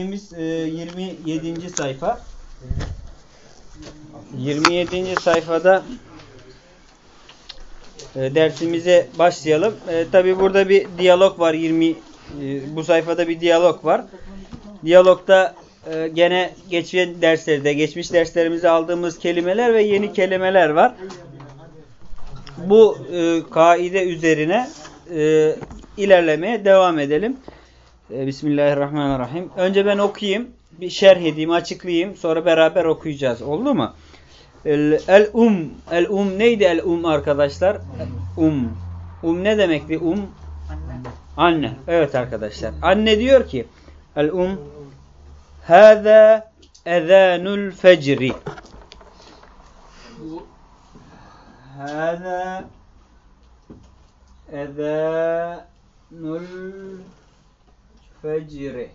Biz e, 27. sayfa. 27. sayfada e, dersimize başlayalım. E, Tabi burada bir diyalog var. 20 e, bu sayfada bir diyalog var. Diyalogda e, gene geçen derslerde, geçmiş derslerimize aldığımız kelimeler ve yeni kelimeler var. Bu e, kaide üzerine e, ilerlemeye devam edelim. E, Bismillahirrahmanirrahim. Önce ben okuyayım, bir şerh edeyim, açıklayayım. Sonra beraber okuyacağız. Oldu mu? El, el um. El um neydi el um arkadaşlar? Um. Um ne demekti? Um. Anne. Evet arkadaşlar. Anne diyor ki el um Hâzâ ezânul fecri. Hâzâ ezânul fecri.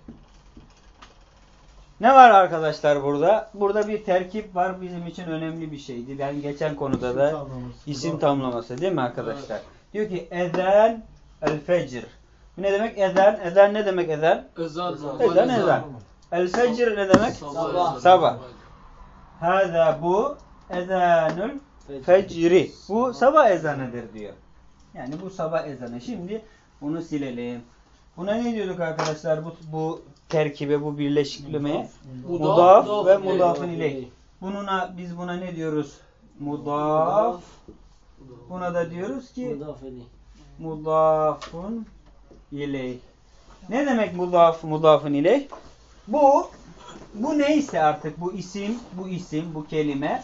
Ne var arkadaşlar burada? Burada bir terkip var bizim için önemli bir şeydi. Ben geçen konuda da isim tamlaması değil mi arkadaşlar? Diyor ki ezan el fecr. Bu ne demek ezan? Ezan ne demek ezan? Ezan. Ezan ezan. El fecr ne demek? Sabah. Sabah. Hâzâ bu ezanul fecri. Bu sabah ezanıdır diyor. Yani bu sabah ezanı. Şimdi bunu silelim. Buna ne diyorduk arkadaşlar bu, bu terkibe, bu birleşiklemeye? Mudaf ve mudafın ileyh. Bununa biz buna ne diyoruz? Mudaf. Buna da diyoruz ki mudafun ileyh. Ne demek mudaf, mudafun ileyh? Bu bu neyse artık bu isim, bu isim, bu kelime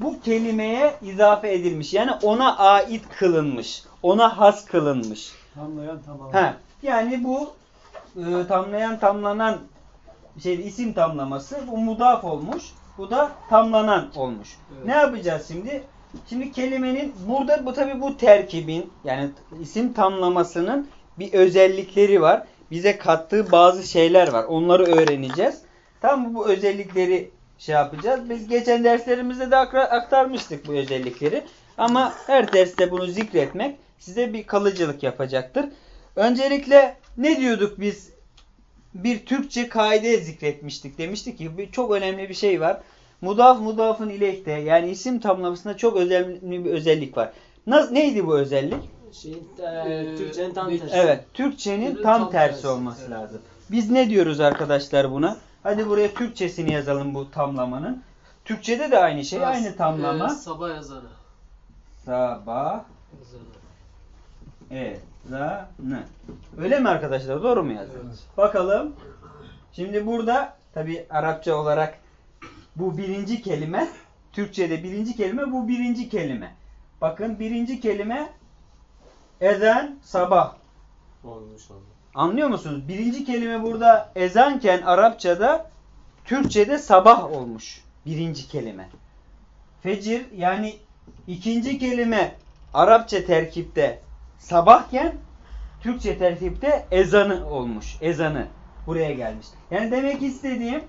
bu kelimeye izafe edilmiş. Yani ona ait kılınmış. Ona has kılınmış. Tamlayan tamam. Yani bu e, tamlayan tamlanan şey isim tamlaması bu mudaf olmuş. Bu da tamlanan olmuş. Evet. Ne yapacağız şimdi? Şimdi kelimenin burada bu tabi bu terkibin yani isim tamlamasının bir özellikleri var. Bize kattığı bazı şeyler var. Onları öğreneceğiz. Tam bu özellikleri şey yapacağız. Biz geçen derslerimizde de aktarmıştık bu özellikleri. Ama her derste bunu zikretmek size bir kalıcılık yapacaktır. Öncelikle ne diyorduk biz? Bir Türkçe kaide zikretmiştik. Demiştik ki bir, çok önemli bir şey var. Mudaf mudafın ileyhte yani isim tamlamasında çok önemli bir özellik var. Nasıl, neydi bu özellik? E, Türkçenin tam tersi. Evet, Türkçenin tam tam tersi tersi, olması evet. lazım. Biz ne diyoruz arkadaşlar buna? Hadi buraya Türkçesini yazalım bu tamlamanın. Türkçede de aynı şey, aynı tamlama. Ee, sabah ezanı. Sabah Ezanı. Ezanı. Öyle mi arkadaşlar? Doğru mu yazdım? Evet. Bakalım. Şimdi burada tabi Arapça olarak bu birinci kelime, Türkçe'de birinci kelime bu birinci kelime. Bakın birinci kelime ezan sabah. Olmuş oldu. Anlıyor musunuz? Birinci kelime burada ezanken Arapçada Türkçe'de sabah olmuş. Birinci kelime. Fecir yani ikinci kelime Arapça terkipte sabahken Türkçe terkipte ezanı olmuş. Ezanı buraya gelmiş. Yani demek istediğim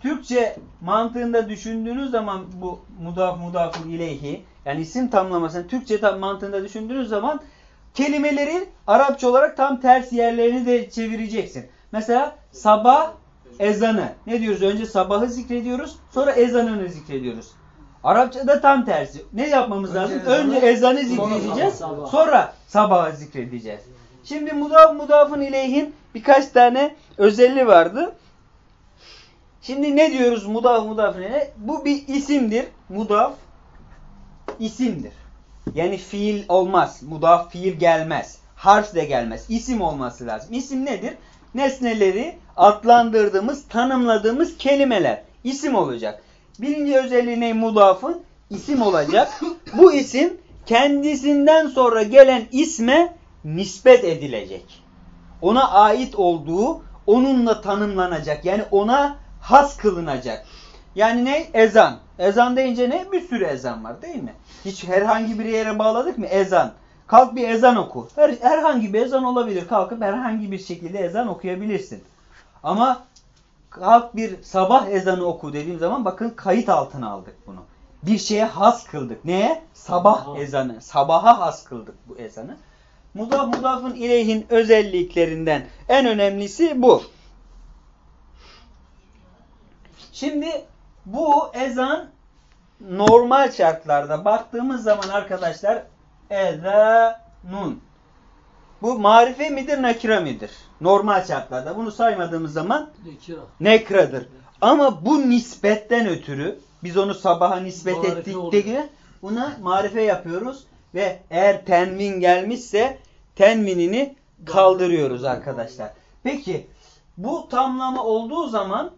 Türkçe mantığında düşündüğünüz zaman bu mudaf mudafun ileyhi yani isim tamlamasını Türkçe tam mantığında düşündüğünüz zaman kelimeleri Arapça olarak tam ters yerlerini de çevireceksin. Mesela sabah ezanı. Ne diyoruz? Önce sabahı zikrediyoruz. Sonra ezanını zikrediyoruz. Arapçada tam tersi. Ne yapmamız Önce lazım? ezanı, Önce ezanı sonra zikredeceğiz. sabah. Sonra sabahı zikredeceğiz. Şimdi mudaf mudafın ileyhin birkaç tane özelliği vardı. Şimdi ne diyoruz mudaf mudafın ileyh? Bu bir isimdir. Mudaf isimdir. Yani fiil olmaz. Mudaf fiil gelmez. Harf de gelmez. İsim olması lazım. İsim nedir? Nesneleri adlandırdığımız, tanımladığımız kelimeler. İsim olacak. Birinci özelliği ne mudafın? İsim olacak. Bu isim kendisinden sonra gelen isme nispet edilecek. Ona ait olduğu onunla tanımlanacak. Yani ona has kılınacak. Yani ne? Ezan. Ezan deyince ne? Bir sürü ezan var değil mi? Hiç herhangi bir yere bağladık mı? Ezan. Kalk bir ezan oku. Her, herhangi bir ezan olabilir. Kalkıp herhangi bir şekilde ezan okuyabilirsin. Ama kalk bir sabah ezanı oku dediğim zaman bakın kayıt altına aldık bunu. Bir şeye has kıldık. Neye? Sabah ezanı. Sabaha has kıldık bu ezanı. Mudaf mudafın ileyhin özelliklerinden en önemlisi bu. Şimdi bu ezan normal şartlarda baktığımız zaman arkadaşlar ezanun. Bu marife midir nakira midir? Normal şartlarda. Bunu saymadığımız zaman Nekira. nekradır. Ama bu nispetten ötürü biz onu sabaha nispet Marife ettik diye buna marife yapıyoruz ve eğer tenvin gelmişse tenvinini kaldırıyoruz arkadaşlar. Peki bu tamlama olduğu zaman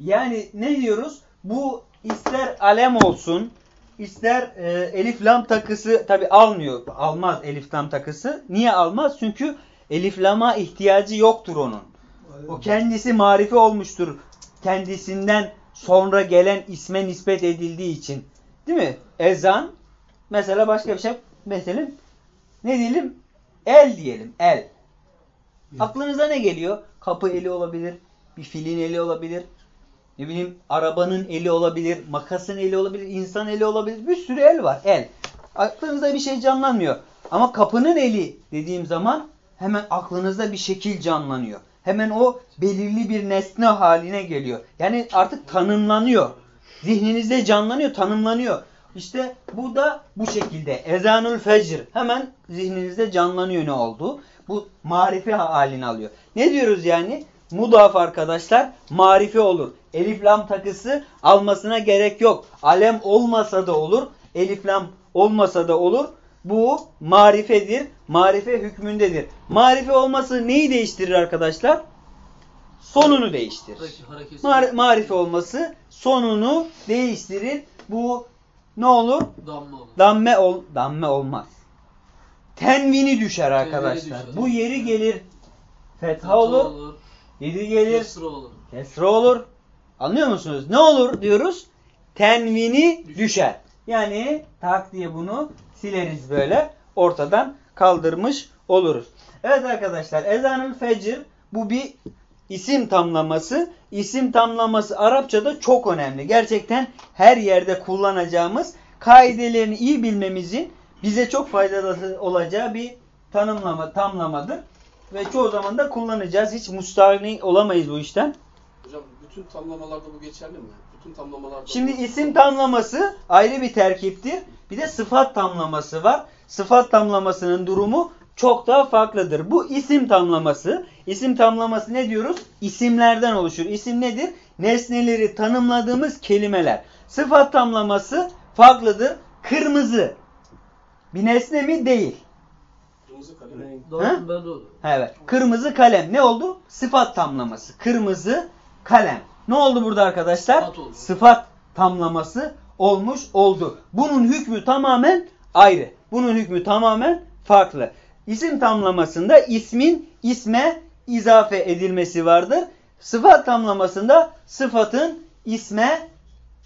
yani ne diyoruz? Bu ister alem olsun, ister e, elif lam takısı tabi almıyor. Almaz elif lam takısı. Niye almaz? Çünkü elif lama ihtiyacı yoktur onun. O kendisi marife olmuştur. Kendisinden sonra gelen isme nispet edildiği için. Değil mi? Ezan mesela başka bir şey mesela ne diyelim? El diyelim. El. Aklınıza ne geliyor? Kapı eli olabilir. Bir filin eli olabilir. Ne bileyim arabanın eli olabilir. Makasın eli olabilir. insan eli olabilir. Bir sürü el var. El. Aklınızda bir şey canlanmıyor. Ama kapının eli dediğim zaman hemen aklınızda bir şekil canlanıyor. Hemen o belirli bir nesne haline geliyor. Yani artık tanımlanıyor. Zihninizde canlanıyor, tanımlanıyor. İşte bu da bu şekilde. Ezanül fecr. Hemen zihninizde canlanıyor ne olduğu. Bu marife halini alıyor. Ne diyoruz yani? Mudaf arkadaşlar marife olur. Elif lam takısı almasına gerek yok. Alem olmasa da olur. Elif lam olmasa da olur. Bu marifedir. Marife hükmündedir. Marife olması neyi değiştirir arkadaşlar? Sonunu değiştirir. Mar- marife olması sonunu değiştirir. Bu ne olur? Damla olur. Damme ol damme olmaz. Tenvini düşer arkadaşlar. düşer. Bu yeri gelir fetha Fetha olur, yeri gelir Kesra olur. kesre olur. Anlıyor musunuz? Ne olur diyoruz? Tenvini düşer. Yani tak diye bunu sileriz böyle. Ortadan kaldırmış oluruz. Evet arkadaşlar ezanül fecr bu bir isim tamlaması. İsim tamlaması Arapçada çok önemli. Gerçekten her yerde kullanacağımız kaidelerini iyi bilmemizin bize çok faydalı olacağı bir tanımlama, tamlamadır. Ve çoğu zaman da kullanacağız. Hiç mustahni olamayız bu işten. Hocam bütün tamlamalarda bu geçerli mi? Bütün tamlamalarda Şimdi isim tamlaması ayrı bir terkiptir. Bir de sıfat tamlaması var. Sıfat tamlamasının durumu çok daha farklıdır. Bu isim tamlaması. İsim tamlaması ne diyoruz? İsimlerden oluşur. İsim nedir? Nesneleri tanımladığımız kelimeler. Sıfat tamlaması farklıdır. Kırmızı. Bir nesne mi? Değil. Kırmızı kalem. Doğru. Evet. Kırmızı kalem. Ne oldu? Sıfat tamlaması. Kırmızı kalem. Ne oldu burada arkadaşlar? Sıfat oldu. Sıfat tamlaması olmuş oldu. Bunun hükmü tamamen ayrı. Bunun hükmü tamamen farklı. İsim tamlamasında ismin isme izafe edilmesi vardır. Sıfat tamlamasında sıfatın isme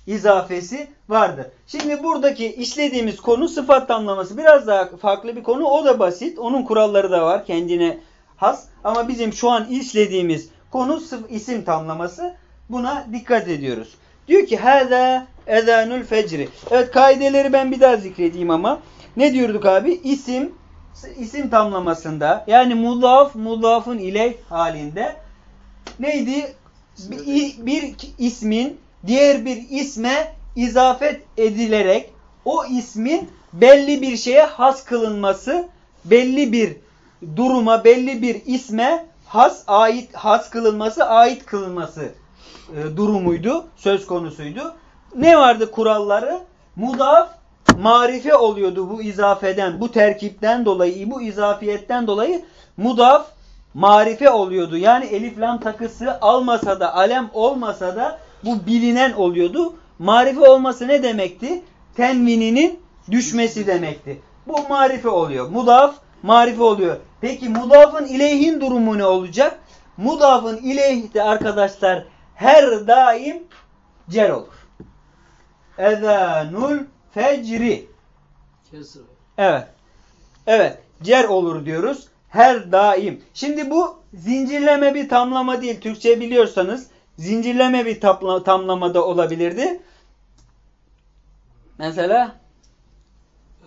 izafesi vardır. Şimdi buradaki işlediğimiz konu sıfat tamlaması. Biraz daha farklı bir konu. O da basit. Onun kuralları da var kendine has. Ama bizim şu an işlediğimiz konu isim tamlaması. Buna dikkat ediyoruz. Diyor ki hâzâ ezânül fecri. Evet kaideleri ben bir daha zikredeyim ama. Ne diyorduk abi? İsim isim tamlamasında yani mudaf mudafın ile halinde neydi? Bir, bir ismin diğer bir isme izafet edilerek o ismin belli bir şeye has kılınması, belli bir duruma, belli bir isme has ait has kılınması, ait kılınması e, durumuydu, söz konusuydu. Ne vardı kuralları? Mudaf marife oluyordu bu izafeden, bu terkipten dolayı, bu izafiyetten dolayı mudaf marife oluyordu. Yani elif lam takısı almasa da, alem olmasa da bu bilinen oluyordu. Marife olması ne demekti? Tenvininin düşmesi demekti. Bu marife oluyor. Mudaf marife oluyor. Peki mudafın ileyhin durumu ne olacak? Mudafın ileyhi de arkadaşlar her daim cer olur. Ezanul fecri. Evet. Evet. Cer olur diyoruz. Her daim. Şimdi bu zincirleme bir tamlama değil. Türkçe biliyorsanız zincirleme bir tapla- tamlama da olabilirdi. Mesela Ee,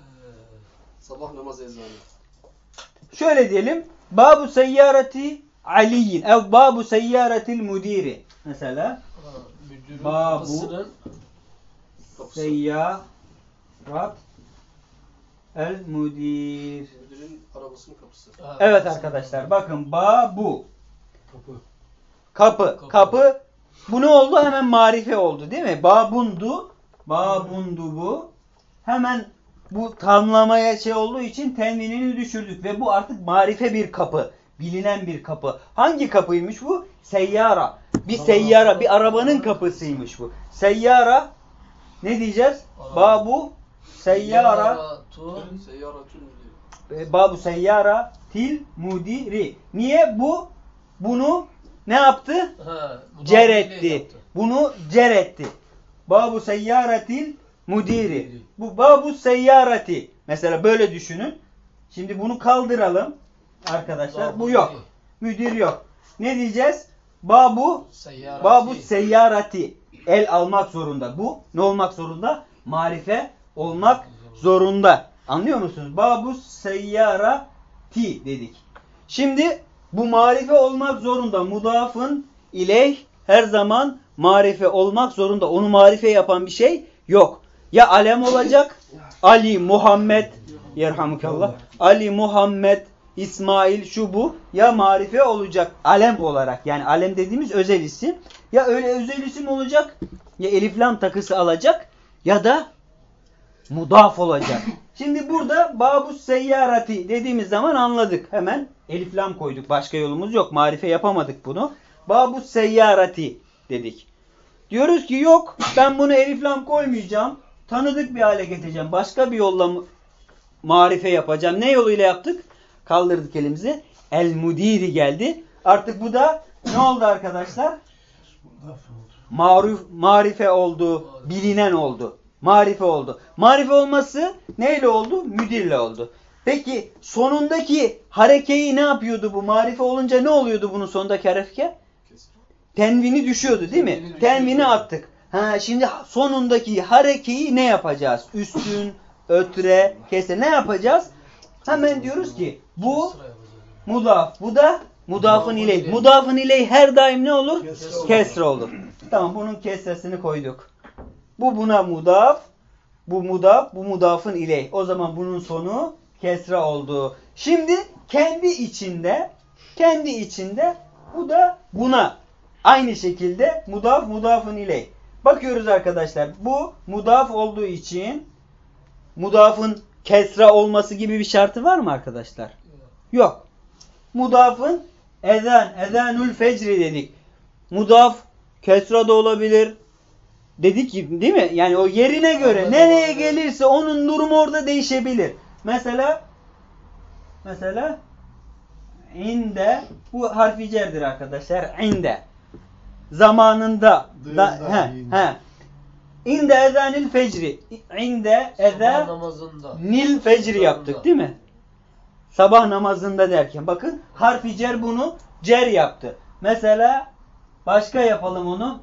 Sabah namaz ezanı. şöyle diyelim. Babu seyyareti aliyin ev babu seyyaretil mudiri. Mesela. Müdürün Babu. Seyyarat el mudir. Müdürün arabasının kapısı. Ha, Evet arkadaşlar bakın babu Kapı. Kapı Kapı. kapı bu ne oldu hemen marife oldu değil mi? Babundu babundu bu hemen bu tamlamaya şey olduğu için tenvinini düşürdük ve bu artık marife bir kapı bilinen bir kapı. Hangi kapıymış bu? Seyyara. Bir seyyara bir arabanın kapısıymış bu. Seyyara ne diyeceğiz? Babu seyyara e, Babu seyyara til mudiri. Niye bu bunu ne yaptı? Ha, Cer etti. yaptı. Bunu cer etti. Babu seyyaratil mudiri. Bu babu seyyarati. Mesela böyle düşünün. Şimdi bunu kaldıralım. Arkadaşlar Babu bu yok. Müdür yok. Ne diyeceğiz? Babu Seyyarati. babu seyyarati. El almak zorunda. Bu ne olmak zorunda? Marife olmak zorunda. Anlıyor musunuz? Babu seyyarati dedik. Şimdi bu marife olmak zorunda. Mudafın ileyh her zaman marife olmak zorunda. Onu marife yapan bir şey yok. Ya alem olacak. Ali, Muhammed, yerhamukallah. Ali, Muhammed, İsmail, şu bu. Ya marife olacak alem olarak. Yani alem dediğimiz özel isim. Ya öyle özel isim olacak. Ya elif lam takısı alacak. Ya da mudaf olacak. Şimdi burada babu seyyarati dediğimiz zaman anladık. Hemen elif lam koyduk. Başka yolumuz yok. Marife yapamadık bunu. Babu seyyarati dedik. Diyoruz ki yok ben bunu elif lam koymayacağım. Tanıdık bir hale getireceğim. Başka bir yolla marife yapacağım. Ne yoluyla yaptık? Kaldırdık elimizi. El mudiri geldi. Artık bu da ne oldu arkadaşlar? Maruf, marife oldu, bilinen oldu. Marife oldu. Marife olması neyle oldu? Müdirle oldu. Peki sonundaki harekeyi ne yapıyordu bu? Marife olunca ne oluyordu bunun sonundaki hareke? Tenvini düşüyordu değil mi? Tenvini. Tenvini attık. Ha şimdi sonundaki harekeyi ne yapacağız? Üstün, ötre, kese ne yapacağız? Hemen diyoruz ki bu mudaf. Bu da mudafın iley. Mudafın iley her daim ne olur? Kesre olur. Tamam bunun kesresini koyduk. Bu buna mudaf. Bu mudaf. Bu mudafın iley. O zaman bunun sonu kesra oldu. Şimdi kendi içinde kendi içinde bu da buna aynı şekilde mudaf mudafın iley. Bakıyoruz arkadaşlar. Bu mudaf olduğu için mudafın kesra olması gibi bir şartı var mı arkadaşlar? Yok. Mudafın ezan, ezanül fecri dedik. Mudaf kesra da olabilir. Dedik ki değil mi? Yani o yerine göre nereye gelirse onun durumu orada değişebilir. Mesela mesela inde bu harfi cerdir arkadaşlar. İnde. Zamanında da, he, inde. he. İnde ezanil fecri. İnde namazında. Nil fecri yaptık değil mi? Sabah namazında derken bakın harfi cer bunu cer yaptı. Mesela başka yapalım onu.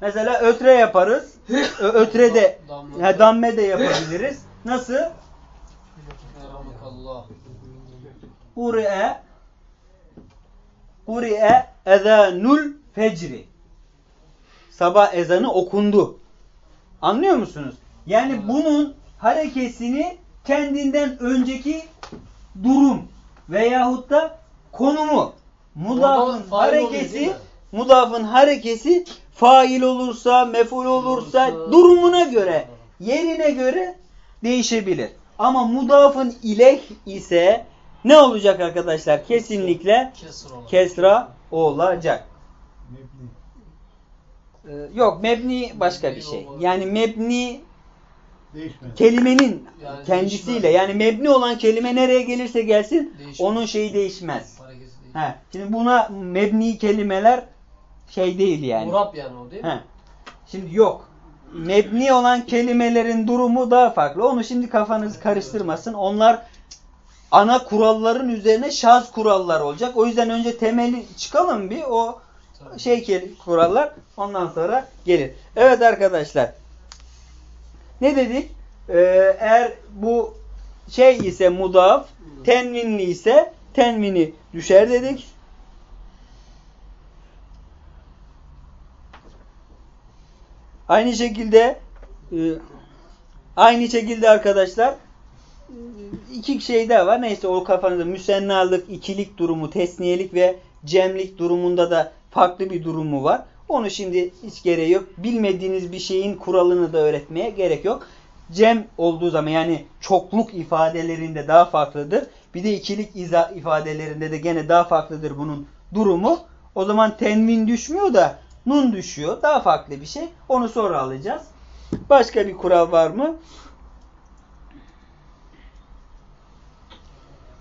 Mesela ötre yaparız. Ötre de ha, damme de yapabiliriz. Nasıl? Kuri'e Kuri'e ezanul fecri. Sabah ezanı okundu. Anlıyor musunuz? Yani Evet. bunun harekesini kendinden önceki durum veyahut da konumu mudafın harekesi mudafın harekesi fail olursa, meful olursa durumuna göre, yerine göre değişebilir. Ama mudafın ileh ise ne olacak arkadaşlar? Kesinlikle Kesra olacak. Ee, yok mebni başka bir şey. Yani mebni Değişmedi. kelimenin Yani kendisiyle değişmez. yani mebni olan kelime nereye gelirse gelsin Değişmez. onun şeyi değişmez. He. Şimdi buna mebni kelimeler şey değil yani. Murab yani o değil mi? He. Şimdi yok. Mebni olan kelimelerin durumu daha farklı. Onu şimdi kafanız karıştırmasın. Onlar ana kuralların üzerine şaz kurallar olacak. O yüzden önce temeli çıkalım bir o şey kurallar ondan sonra gelir. Evet arkadaşlar. Ne dedik? Ee, eğer bu şey ise mudaf, tenvinli ise tenvini düşer dedik. Aynı şekilde e, aynı şekilde arkadaşlar e, iki şey daha var. Neyse o kafanızda müsennalık, ikilik durumu, tesniyelik ve cemlik durumunda da farklı bir durumu var. Onu şimdi hiç gereği yok. Bilmediğiniz bir şeyin kuralını da öğretmeye gerek yok. Cem olduğu zaman yani çokluk ifadelerinde daha farklıdır. Bir de ikilik ifadelerinde de gene daha farklıdır bunun durumu. O zaman tenvin düşmüyor da nun düşüyor. Daha farklı bir şey. Onu sonra alacağız. Başka bir kural var mı?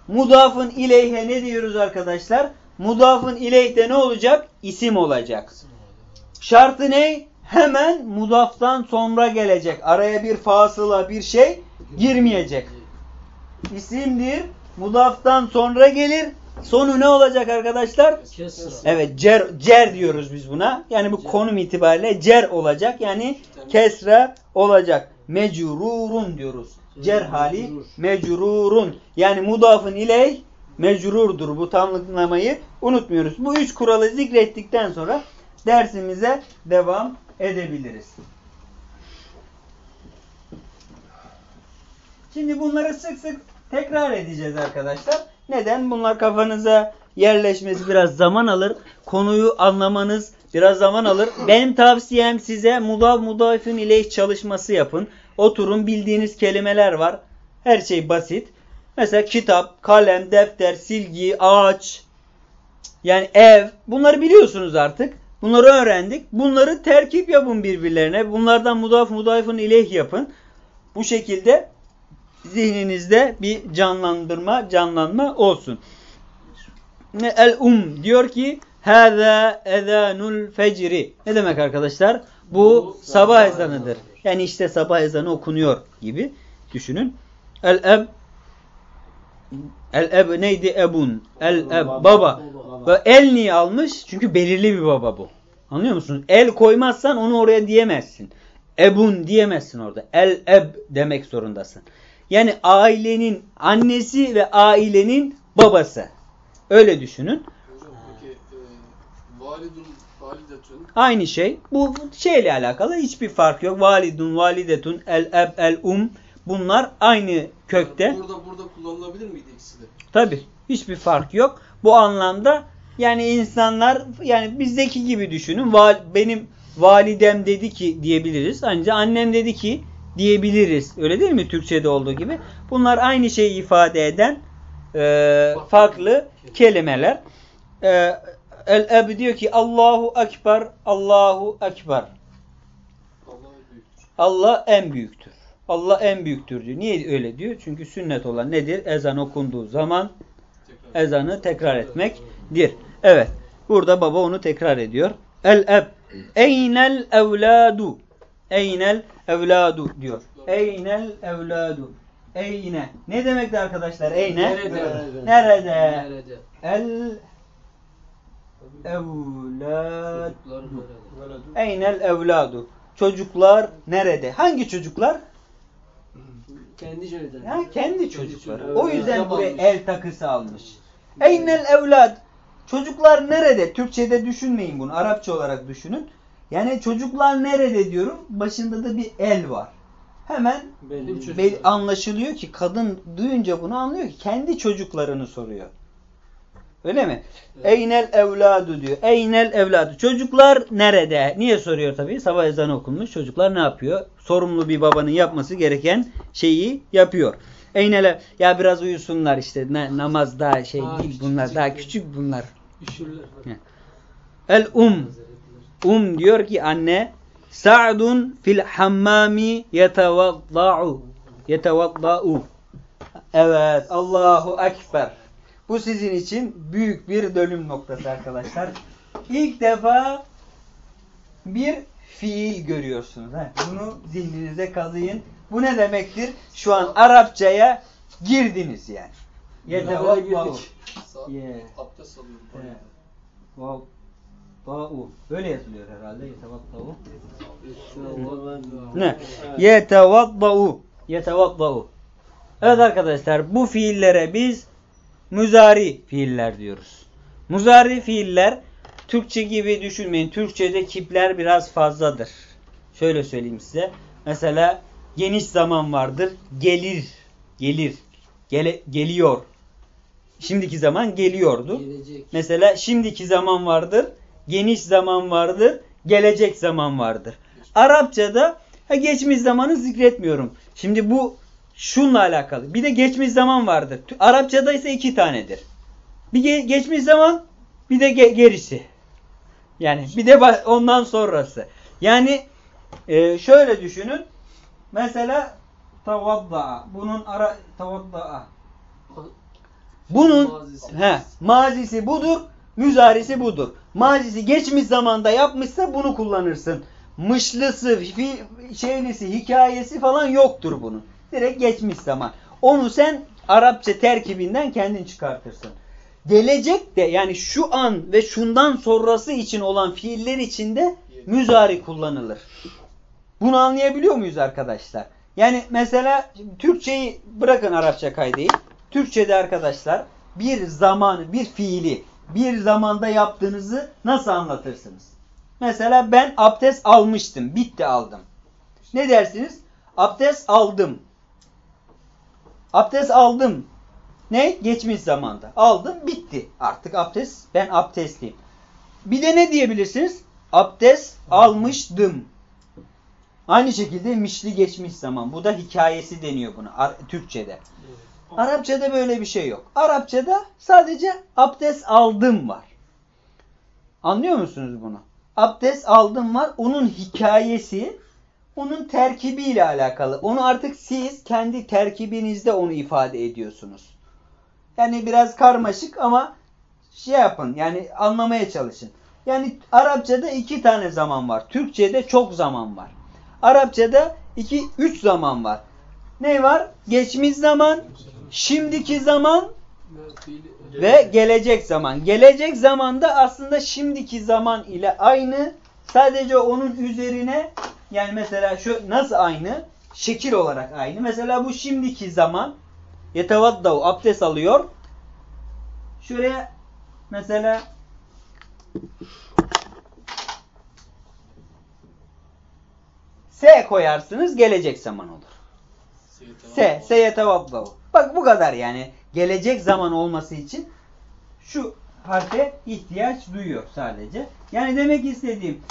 Mudafın ileyhe ne diyoruz arkadaşlar? Mudafın ileyhte ne olacak? İsim olacak. Şartı ne? Hemen mudaftan sonra gelecek. Araya bir fasıla bir şey girmeyecek. İsimdir. Mudaftan sonra gelir. Sonu ne olacak arkadaşlar? Kesra. Evet cer, cer diyoruz biz buna. Yani bu Cer. konum itibariyle cer olacak. Yani kesra olacak. Mecrurun diyoruz. Cer hali mecrurun. Yani mudafın iley mecrurdur. Bu tamlamayı unutmuyoruz. Bu üç kuralı zikrettikten sonra dersimize devam edebiliriz. Şimdi bunları sık sık tekrar edeceğiz arkadaşlar. Neden? Bunlar kafanıza yerleşmesi biraz zaman alır. Konuyu anlamanız biraz zaman alır. Benim tavsiyem size mudav mudafın ile çalışması yapın. Oturun bildiğiniz kelimeler var. Her şey basit. Mesela kitap, kalem, defter, silgi, ağaç, yani ev. Bunları biliyorsunuz artık. Bunları öğrendik. Bunları terkip yapın birbirlerine. Bunlardan mudaf mudafın ileyh yapın. Bu şekilde zihninizde bir canlandırma, canlanma olsun. Ne el um diyor ki Hâzâ ezânul fecri. Ne demek arkadaşlar? Bu sabah ezanıdır. Yani işte sabah ezanı okunuyor gibi düşünün. El eb El eb neydi? Ebun. El eb baba. Ve el niye almış? Çünkü belirli bir baba bu. Anlıyor musunuz? El koymazsan onu oraya diyemezsin. Ebun diyemezsin orada. El eb demek zorundasın. Yani ailenin annesi ve ailenin babası. Öyle düşünün. Hocam peki e, validun, validetun Aynı şey. Bu şeyle alakalı hiçbir fark yok. Validun, validetun, el eb, el um. Bunlar aynı kökte. Burada burada kullanılabilir miydi ikisi de? Tabi hiçbir fark yok. Bu anlamda yani insanlar yani bizdeki gibi düşünün. Val, benim validem dedi ki diyebiliriz. Ancak annem dedi ki diyebiliriz. Öyle değil mi Türkçe'de olduğu gibi? Bunlar aynı şeyi ifade eden e, farklı kelimeler. E, El-Eb diyor ki Allahu Ekber, Allahu Ekber. Allah en büyüktür. Allah en büyüktür diyor. Niye öyle diyor? Çünkü sünnet olan nedir? Ezan okunduğu zaman ezanı tekrar etmektir. Evet. Burada baba onu tekrar ediyor. El-eb. Eynel evladu. Eynel evladu diyor. Eynel evladu. Eyne. Ne demekti arkadaşlar? Eyne. Nerede? Nerede? Nerede? El evlad. Eynel evladu. Çocuklar nerede? Hangi çocuklar? Kendi şeyden. Ya kendi çocukları. çocukları. O yüzden buraya el takısı almış. Eynel evlad. Çocuklar nerede? Türkçe'de düşünmeyin bunu. Arapça olarak düşünün. Yani çocuklar nerede diyorum. Başında da bir el var. Hemen Belli bel- anlaşılıyor ki kadın duyunca bunu anlıyor ki kendi çocuklarını soruyor. Öyle mi? Eynel evladu diyor. Eynel evladu. Çocuklar nerede? Niye soruyor tabii? Sabah ezanı okunmuş. Çocuklar ne yapıyor? Sorumlu bir babanın yapması gereken şeyi yapıyor. Eynel ev- ya biraz uyusunlar işte. Na- namaz daha şey Daha değil küçük, bunlar. küçük Daha küçük bunlar. Üşürler. El um. Um diyor ki anne Sa'dun fil hammami yetevadda'u. Yetevadda'u. Evet. Allahu Ekber. Bu sizin için büyük bir dönüm noktası arkadaşlar. İlk defa bir fiil görüyorsunuz. Ha, Bunu zihninize kazıyın. Bu ne demektir? Şu an Arapçaya girdiniz yani. Yetevadda'u. Yeah. abdest alıyorum. Evet. Vav. Ta'u. Böyle yazılıyor herhalde. Yetevadda'u. Ne? Yetevadda'u. Yetevadda'u. Evet arkadaşlar bu fiillere biz müzari fiiller diyoruz. Muzari fiiller Türkçe gibi düşünmeyin. Türkçe'de kipler biraz fazladır. Şöyle söyleyeyim size. Mesela geniş zaman vardır. Gelir. Gelir. Gele, geliyor. Şimdiki zaman geliyordu. Gelecek. Mesela şimdiki zaman vardır. Geniş zaman vardır. Gelecek zaman vardır. Arapçada ha, geçmiş zamanı zikretmiyorum. Şimdi bu şunla alakalı. Bir de geçmiş zaman vardır. Arapçada ise iki tanedir. Bir ge- geçmiş zaman bir de ge- gerisi. Yani bir de ondan sonrası. Yani e, şöyle düşünün. Mesela tavadda. Bunun ara tavadda. Bunun Mazisi. he, mazisi budur, müzarisi budur. Mazisi geçmiş zamanda yapmışsa bunu kullanırsın. Mışlısı, fi, şeylisi, hikayesi falan yoktur bunun. Direkt geçmiş zaman. Onu sen Arapça terkibinden kendin çıkartırsın. Gelecek de yani şu an ve şundan sonrası için olan fiiller içinde müzari kullanılır. Bunu anlayabiliyor muyuz arkadaşlar? Yani mesela Türkçeyi bırakın Arapça kaydayı. Türkçede arkadaşlar bir zamanı, bir fiili bir zamanda yaptığınızı nasıl anlatırsınız? Mesela ben abdest almıştım. Bitti aldım. Ne dersiniz? Abdest aldım. Abdest aldım. Ne? Geçmiş zamanda. Aldım bitti. Artık abdest ben abdestliyim. Bir de ne diyebilirsiniz? Abdest almıştım. Aynı şekilde mişli geçmiş zaman. Bu da hikayesi deniyor buna Türkçe'de. Arapçada böyle bir şey yok. Arapçada sadece abdest aldım var. Anlıyor musunuz bunu? Abdest aldım var. Onun hikayesi onun terkibiyle alakalı. Onu artık siz kendi terkibinizde onu ifade ediyorsunuz. Yani biraz karmaşık ama şey yapın yani anlamaya çalışın. Yani Arapçada iki tane zaman var. Türkçede çok zaman var. Arapçada iki, üç zaman var. Ne var? Geçmiş zaman, şimdiki zaman ve gelecek zaman. Gelecek zamanda aslında şimdiki zaman ile aynı. Sadece onun üzerine yani mesela şu nasıl aynı? Şekil olarak aynı. Mesela bu şimdiki zaman yetevaddau abdest alıyor. Şuraya mesela S koyarsınız gelecek zaman olur. Se, se yetevaddau. Bak bu kadar yani. Gelecek zaman olması için şu harfe ihtiyaç duyuyor sadece. Yani demek istediğim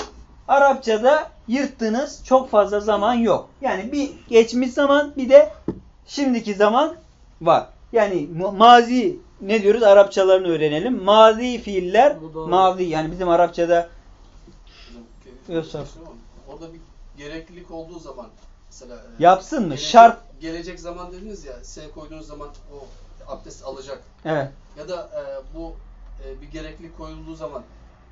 Arapçada yırttığınız çok fazla zaman yok. Yani bir geçmiş zaman bir de şimdiki zaman var. Yani mazi ne diyoruz Arapçalarını öğrenelim. Mazi fiiller mazi yani bizim Arapçada. Orada bir gereklilik olduğu zaman mesela e, Yapsın mı? gelecek- Şart. Gelecek zaman dediniz ya S koyduğunuz zaman o abdest alacak. evet Ya da e, bu e, bir gereklilik koyulduğu zaman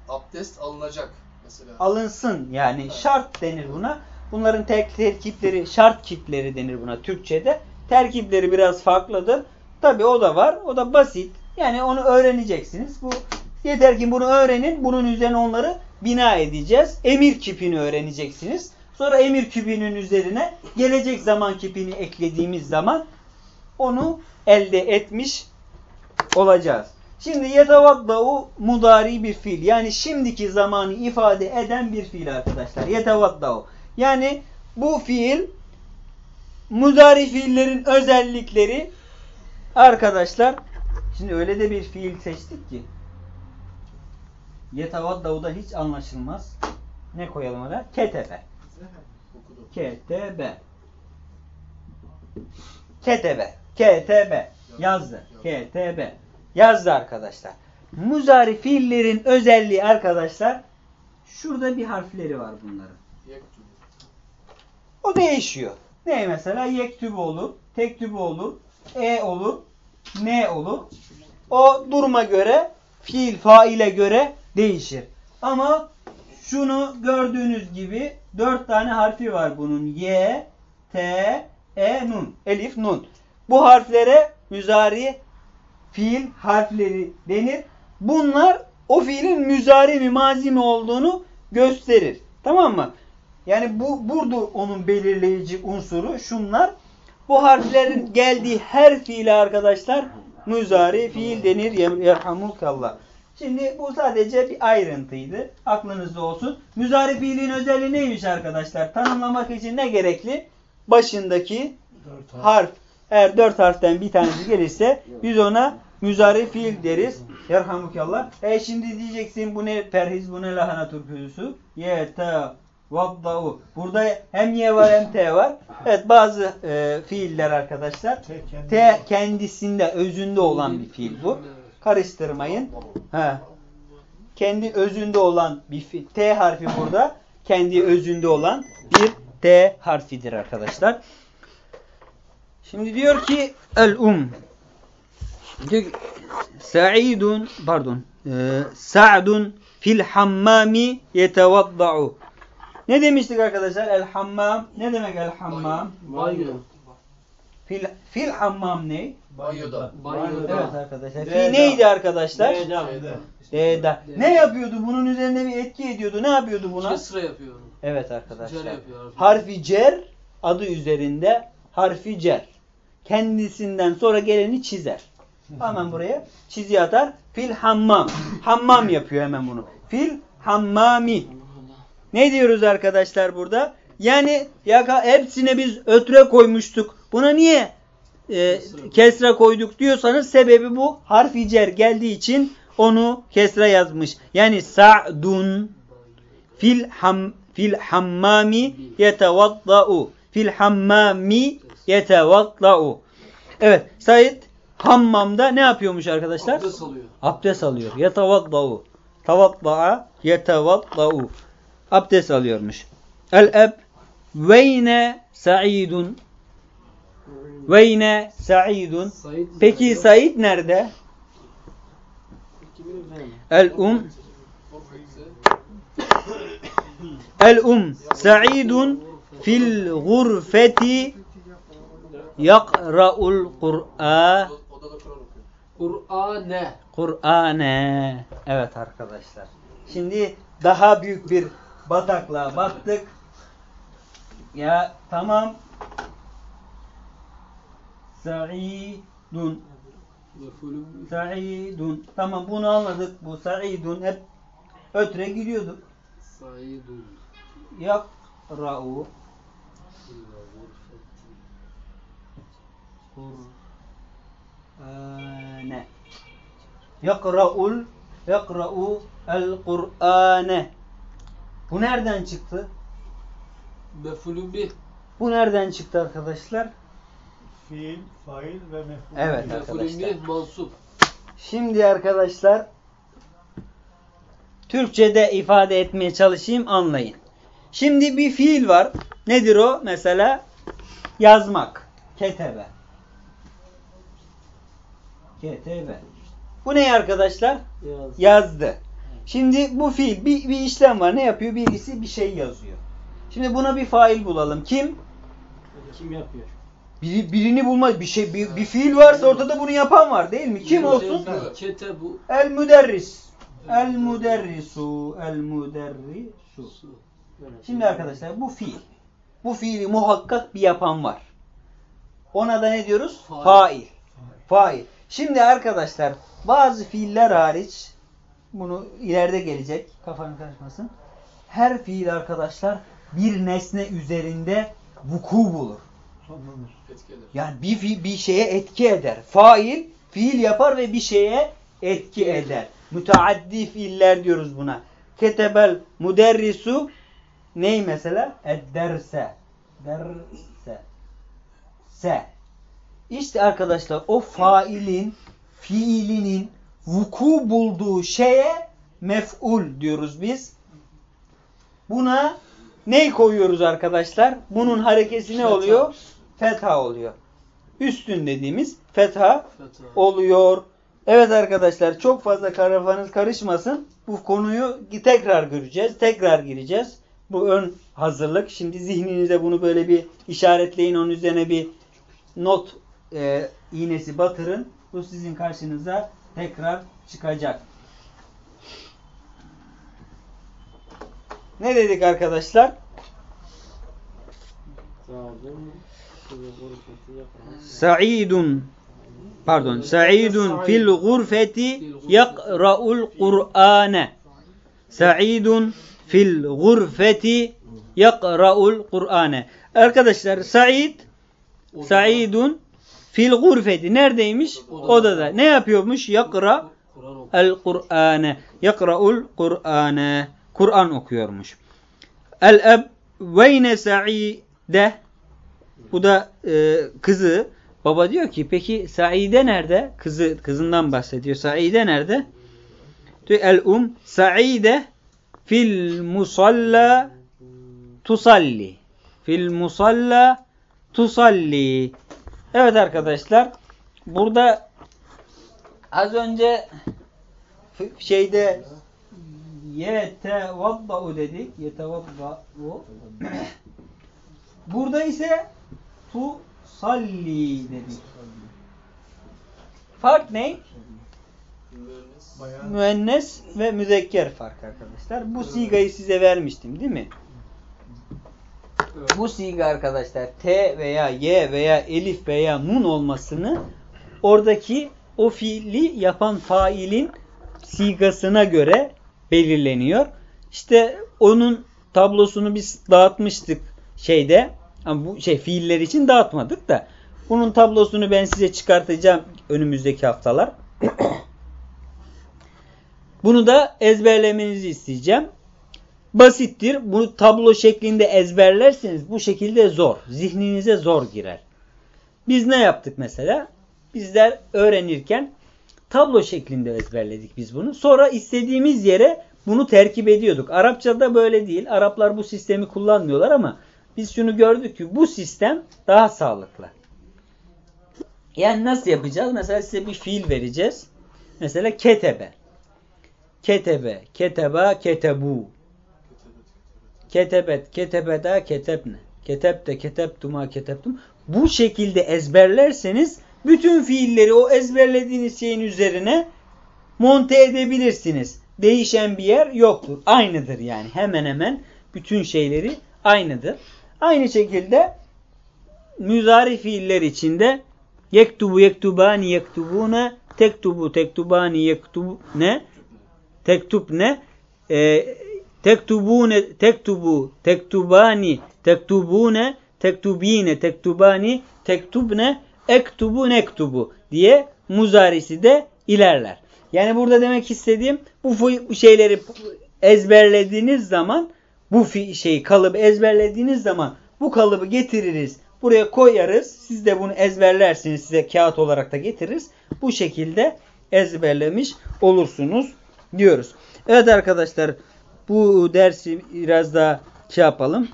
abdest alınacak mesela. alınsın yani şart denir buna. Bunların tek terkipleri şart kipleri denir buna Türkçe'de. Terkipleri biraz farklıdır. Tabi o da var. O da basit. Yani onu öğreneceksiniz. Bu yeter ki bunu öğrenin. Bunun üzerine onları bina edeceğiz. Emir kipini öğreneceksiniz. Sonra emir kipinin üzerine gelecek zaman kipini eklediğimiz zaman onu elde etmiş olacağız. Şimdi yetevaddau mudari bir fiil. Yani şimdiki zamanı ifade eden bir fiil arkadaşlar. Yetevaddau. Yani bu fiil mudari fiillerin özellikleri arkadaşlar şimdi öyle de bir fiil seçtik ki yetevaddau'da hiç anlaşılmaz. Ne koyalım oraya? Ketebe. Ketebe. Ketebe. Ketebe. Yazdı. Ketebe. Yazdı arkadaşlar. Muzari fiillerin özelliği arkadaşlar şurada bir harfleri var bunların. O değişiyor. Ne mesela? Yektübü olur, tektübü olur, e olur, ne olur. O duruma göre, fiil, faile göre değişir. Ama şunu gördüğünüz gibi dört tane harfi var bunun. Y, T, E, Nun. Elif, Nun. Bu harflere müzari fiil harfleri denir. Bunlar o fiilin müzari mi mazi mi olduğunu gösterir. Tamam mı? Yani bu burada onun belirleyici unsuru şunlar. Bu harflerin geldiği her fiile arkadaşlar müzari fiil denir. Yerhamukallah. Şimdi bu sadece bir ayrıntıydı. Aklınızda olsun. Müzari fiilin özelliği neymiş arkadaşlar? Tanımlamak için ne gerekli? Başındaki Dört harf. Eğer dört harften bir tanesi gelirse biz ona müzari fiil deriz. Yerhamukallah. E şimdi diyeceksin bu ne perhiz bu ne lahana turşusu. Ye te vaddau. Burada hem ye var hem te var. Evet bazı e, fiiller arkadaşlar. Te kendi- T kendisinde özünde olan bir fiil bu. Karıştırmayın. Ha. Kendi özünde olan bir. T harfi burada kendi özünde olan bir T harfidir arkadaşlar. Şimdi diyor ki el um. Diyor ki, Sa'idun pardon. E, Sa'dun fil hammami yetevadda'u. Ne demiştik arkadaşlar? El hammam. Ne demek el hammam? Banyo. Fil, fil hammam ne? Banyoda. Banyoda. Evet arkadaşlar. Fi neydi arkadaşlar? D'da. D'da. Ne yapıyordu? Bunun üzerinde bir etki ediyordu. Ne yapıyordu buna? Kesra yapıyor. Evet Cer arkadaşlar. yapıyor. Harfi cer adı üzerinde harfi cer. Kendisinden sonra geleni çizer. Hemen buraya çizi atar. Fil hammam. Hammam yapıyor hemen bunu. Fil hammami. Ne diyoruz arkadaşlar burada? Yani yaka hepsine biz ötre koymuştuk. Buna niye e, kesra koyduk diyorsanız sebebi bu. Harfi cer geldiği için onu kesra yazmış. Yani sa'dun fil ham fil hammami yetevadda'u. Fil hammami yetevadda'u. Evet, Said hammamda ne yapıyormuş arkadaşlar? Abdest alıyor. Abdest alıyor. Yetevadda'u. Tavadda'a yetevadda'u. Abdest alıyormuş. El-eb veyne sa'idun. Veyne sa'idun. Said Peki Said nerede? Kimin efendim? El-um El-um sa'idun fil gurfeti yakra'ul Kur'an. Kur'ane. Kur'ane. Evet arkadaşlar. Şimdi daha büyük bir bataklığa battık. Ya tamam. Sa'idun. Sa'idun. Tamam bunu anladık. Bu sa'idun hep ötre gidiyorduk. Saidun. Yakra'u Kur'ane. Yakra'ul yakra'u el Kur'ane. Bu nereden çıktı? Mefulüm bir. Bu nereden çıktı arkadaşlar? Fiil, fail ve mef'ul. Evet. arkadaşlar. mansup. Şimdi arkadaşlar Türkçe'de ifade etmeye çalışayım anlayın. Şimdi bir fiil var. Nedir o? Mesela yazmak. Ketebe. Ketebe. Bu ne arkadaşlar? Yaz. Yazdı. Şimdi bu fiil bir, bir işlem var. Ne yapıyor? Birisi bir şey yazıyor. Şimdi buna bir fail bulalım. Kim? Kim yapıyor? Biri, birini bulma. Bir şey bir, bir fiil varsa ortada bunu yapan var değil mi? Kim olsun? Kete bu. El müderris. El müderrisu. El müderrisu. Şimdi arkadaşlar bu fiil. Bu fiili muhakkak bir yapan var. Ona da ne diyoruz? Fail. Fail. Fail. Şimdi arkadaşlar bazı fiiller hariç bunu ileride gelecek. Kafanı karışmasın. Her fiil arkadaşlar bir nesne üzerinde vuku bulur. Sonlanır. Yani bir, bir şeye etki eder. Fail fiil yapar ve bir şeye etki eder. Müteaddi fiiller diyoruz buna. Ketebel müderrisu ney mesela? Edderse. Derse. Se. İşte arkadaşlar o failin fiilinin vuku bulduğu şeye mef'ul diyoruz biz. Buna ne koyuyoruz arkadaşlar? Bunun harekesi ne oluyor? Fetha oluyor. Üstün dediğimiz fetha Fetha. oluyor. Evet arkadaşlar çok fazla kafanız karışmasın. Bu konuyu tekrar göreceğiz. Tekrar gireceğiz. Bu ön hazırlık. Şimdi zihninize bunu böyle bir işaretleyin. Onun üzerine bir not e, iğnesi batırın. Bu sizin karşınıza tekrar çıkacak. Ne dedik arkadaşlar? Gurfeti yapalım. Sa'idun Pardon. Sa'idun fil gurfeti yakra'ul Kur'ane. Sa'idun fil gurfeti yakra'ul Kur'ane. Arkadaşlar Said Saidun fil gurfeti neredeymiş? Odada. Ne yapıyormuş? Yakra el Kur'ane. Yakra'ul Kur'ane. Kur'an okuyormuş. El eb veyne Saide bu da e, kızı. Baba diyor ki peki Saide nerede? Kızı kızından bahsediyor. Saide nerede? Diyor el um Saide fil musalla tusalli. Fil musalla tusalli. Evet arkadaşlar. Burada az önce şeyde yetevadda'u dedik. Yetevadda'u. Burada ise tu salli dedik. Fark ne? Mühendis. Müennes ve müzekker fark arkadaşlar. Bu sigayı size vermiştim değil mi? Evet. Bu siga arkadaşlar T veya Y veya Elif veya Nun olmasını oradaki o fiili yapan failin sigasına göre belirleniyor. İşte onun tablosunu biz dağıtmıştık şeyde. Ama bu şey fiiller için dağıtmadık da. Bunun tablosunu ben size çıkartacağım önümüzdeki haftalar. Bunu da ezberlemenizi isteyeceğim. Basittir. Bu tablo şeklinde ezberlerseniz bu şekilde zor. Zihninize zor girer. Biz ne yaptık mesela? Bizler öğrenirken tablo şeklinde ezberledik biz bunu. Sonra istediğimiz yere bunu terkip ediyorduk. Arapçada böyle değil. Araplar bu sistemi kullanmıyorlar ama biz şunu gördük ki bu sistem daha sağlıklı. Yani nasıl yapacağız? Mesela size bir fiil vereceğiz. Mesela ketebe. Ketebe, keteba, ketebu. Ketebet, ketebeda, ketebne. Ketebte, ketebtuma, ketebtum. Bu şekilde ezberlerseniz bütün fiilleri o ezberlediğiniz şeyin üzerine monte edebilirsiniz. Değişen bir yer yoktur. Aynıdır yani. Hemen hemen bütün şeyleri aynıdır. Aynı şekilde müzari fiiller içinde yektubu yektubani yektubune tektubu tektubani yektubne tektubne e, tektubune tektubu tektubani tektubune tektubine tektubani tektubne ektubu nektubu diye muzarisi de ilerler. Yani burada demek istediğim bu şeyleri ezberlediğiniz zaman bu şeyi kalıbı ezberlediğiniz zaman bu kalıbı getiririz. Buraya koyarız. Siz de bunu ezberlersiniz. Size kağıt olarak da getiririz. Bu şekilde ezberlemiş olursunuz diyoruz. Evet arkadaşlar bu dersi biraz daha şey yapalım.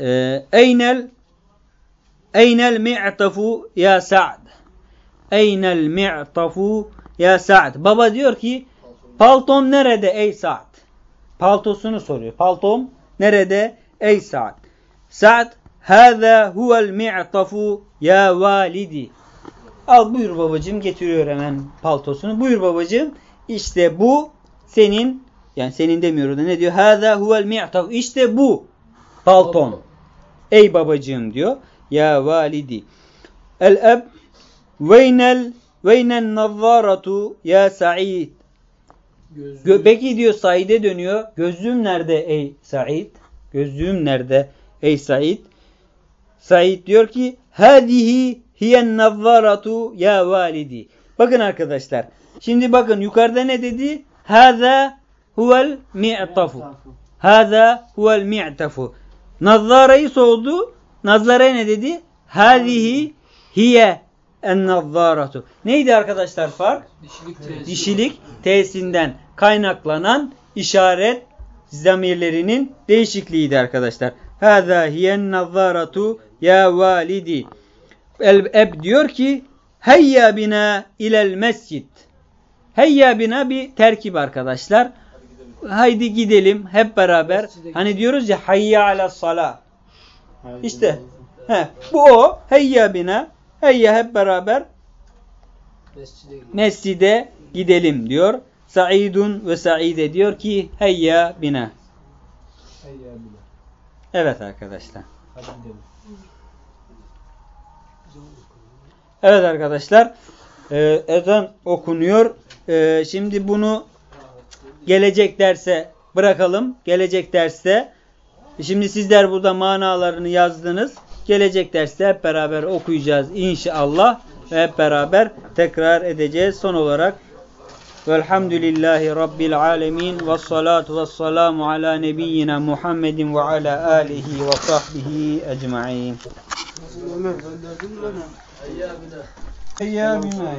Ee, Eynel Eynel mi'tafu ya Sa'd. Eynel mi'tafu ya Sa'd. Baba diyor ki paltom nerede ey Sa'd? Paltosunu soruyor. Paltom nerede ey Sa'd? Sa'd Hâzâ huvel mi'tafu ya validi. Al buyur babacığım getiriyor hemen paltosunu. Buyur babacığım işte bu senin yani senin demiyor orada ne diyor? Hâzâ huvel mi'tafu. İşte bu palton. Ey babacığım diyor. Ya validi. El eb veynel veynen nazzaratu ya Sa'id. Gözlüğü- Gö- Peki diyor Said'e dönüyor. Gözlüğüm nerede ey Said? Gözlüğüm nerede ey Said? Said diyor ki Hadihi hiyen nazzaratu ya validi. Bakın arkadaşlar. Şimdi bakın yukarıda ne dedi? Hâzâ huvel mi'tafu. Hâzâ huvel mi'tafu. Nazzarayı sordu. Nazara ne dedi? Hâzihi hiye en nazzaratu. Neydi arkadaşlar fark? Dişilik tesiri. dişilik tesinden kaynaklanan işaret zamirlerinin değişikliğiydi arkadaşlar. Hâzâ hiyen nazzaratu ya validi. El eb diyor ki Heyya bina ilel mescid. Heyya bina bir terkip arkadaşlar. Haydi gidelim hep beraber. Hani diyoruz ya hayya ala salah. İşte he, bu o. Heyya bina. Heyya hep beraber Mescide gidelim diyor. Saidun ve Saide diyor ki heyya bina. Heyya bile. Evet arkadaşlar. Hadi gidelim. Evet arkadaşlar. e, ezan okunuyor. E, şimdi bunu gelecek derse bırakalım. Gelecek derste şimdi sizler burada manalarını yazdınız. Gelecek derste hep beraber okuyacağız inşallah. Ve hep beraber tekrar edeceğiz. Son olarak Velhamdülillahi Rabbil alemin ve salatu ve selamu ala nebiyyina Muhammedin ve ala alihi ve sahbihi ecma'in. Ömer gönderdin mi bana? Eyyâbina